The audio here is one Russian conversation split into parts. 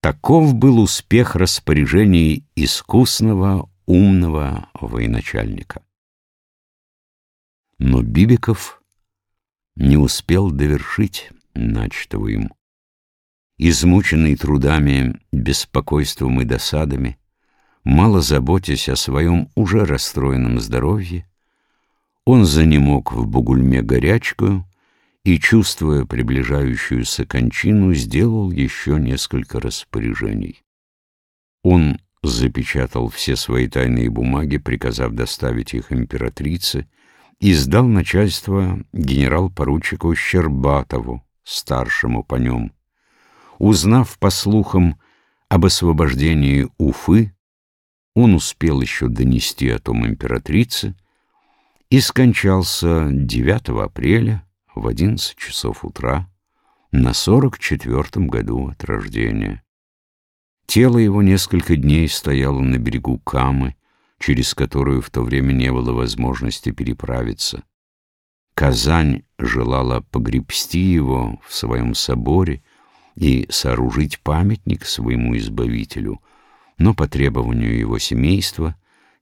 Таков был успех распоряжений искусного, умного военачальника. Но Бибиков не успел довершить начатого им. Измученный трудами, беспокойством и досадами, мало заботясь о своем уже расстроенном здоровье, он занемог в бугульме горячкую и, чувствуя приближающуюся кончину, сделал еще несколько распоряжений. Он запечатал все свои тайные бумаги, приказав доставить их императрице, и сдал начальство генерал-поручику Щербатову, старшему по нем. Узнав по слухам об освобождении Уфы, он успел еще донести о том императрице и скончался 9 апреля в 11 часов утра на 44-м году от рождения. Тело его несколько дней стояло на берегу Камы, через которую в то время не было возможности переправиться. Казань желала погребсти его в своем соборе и сооружить памятник своему избавителю, но по требованию его семейства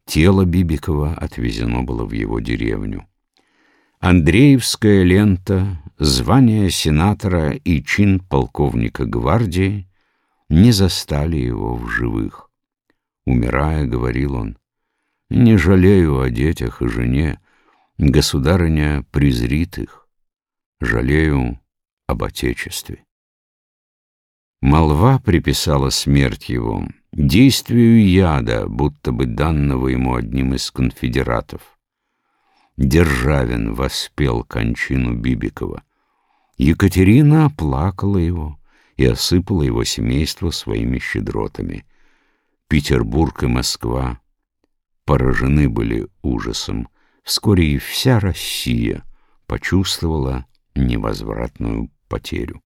тело Бибикова отвезено было в его деревню. Андреевская лента, звание сенатора и чин полковника гвардии не застали его в живых. Умирая, говорил он, «Не жалею о детях и жене, государыня презрит их, жалею об Отечестве». Молва приписала смерть его действию яда, будто бы данного ему одним из конфедератов. Державин воспел кончину Бибикова. Екатерина оплакала его и осыпала его семейство своими щедротами. Петербург и Москва поражены были ужасом. Вскоре и вся Россия почувствовала невозвратную потерю.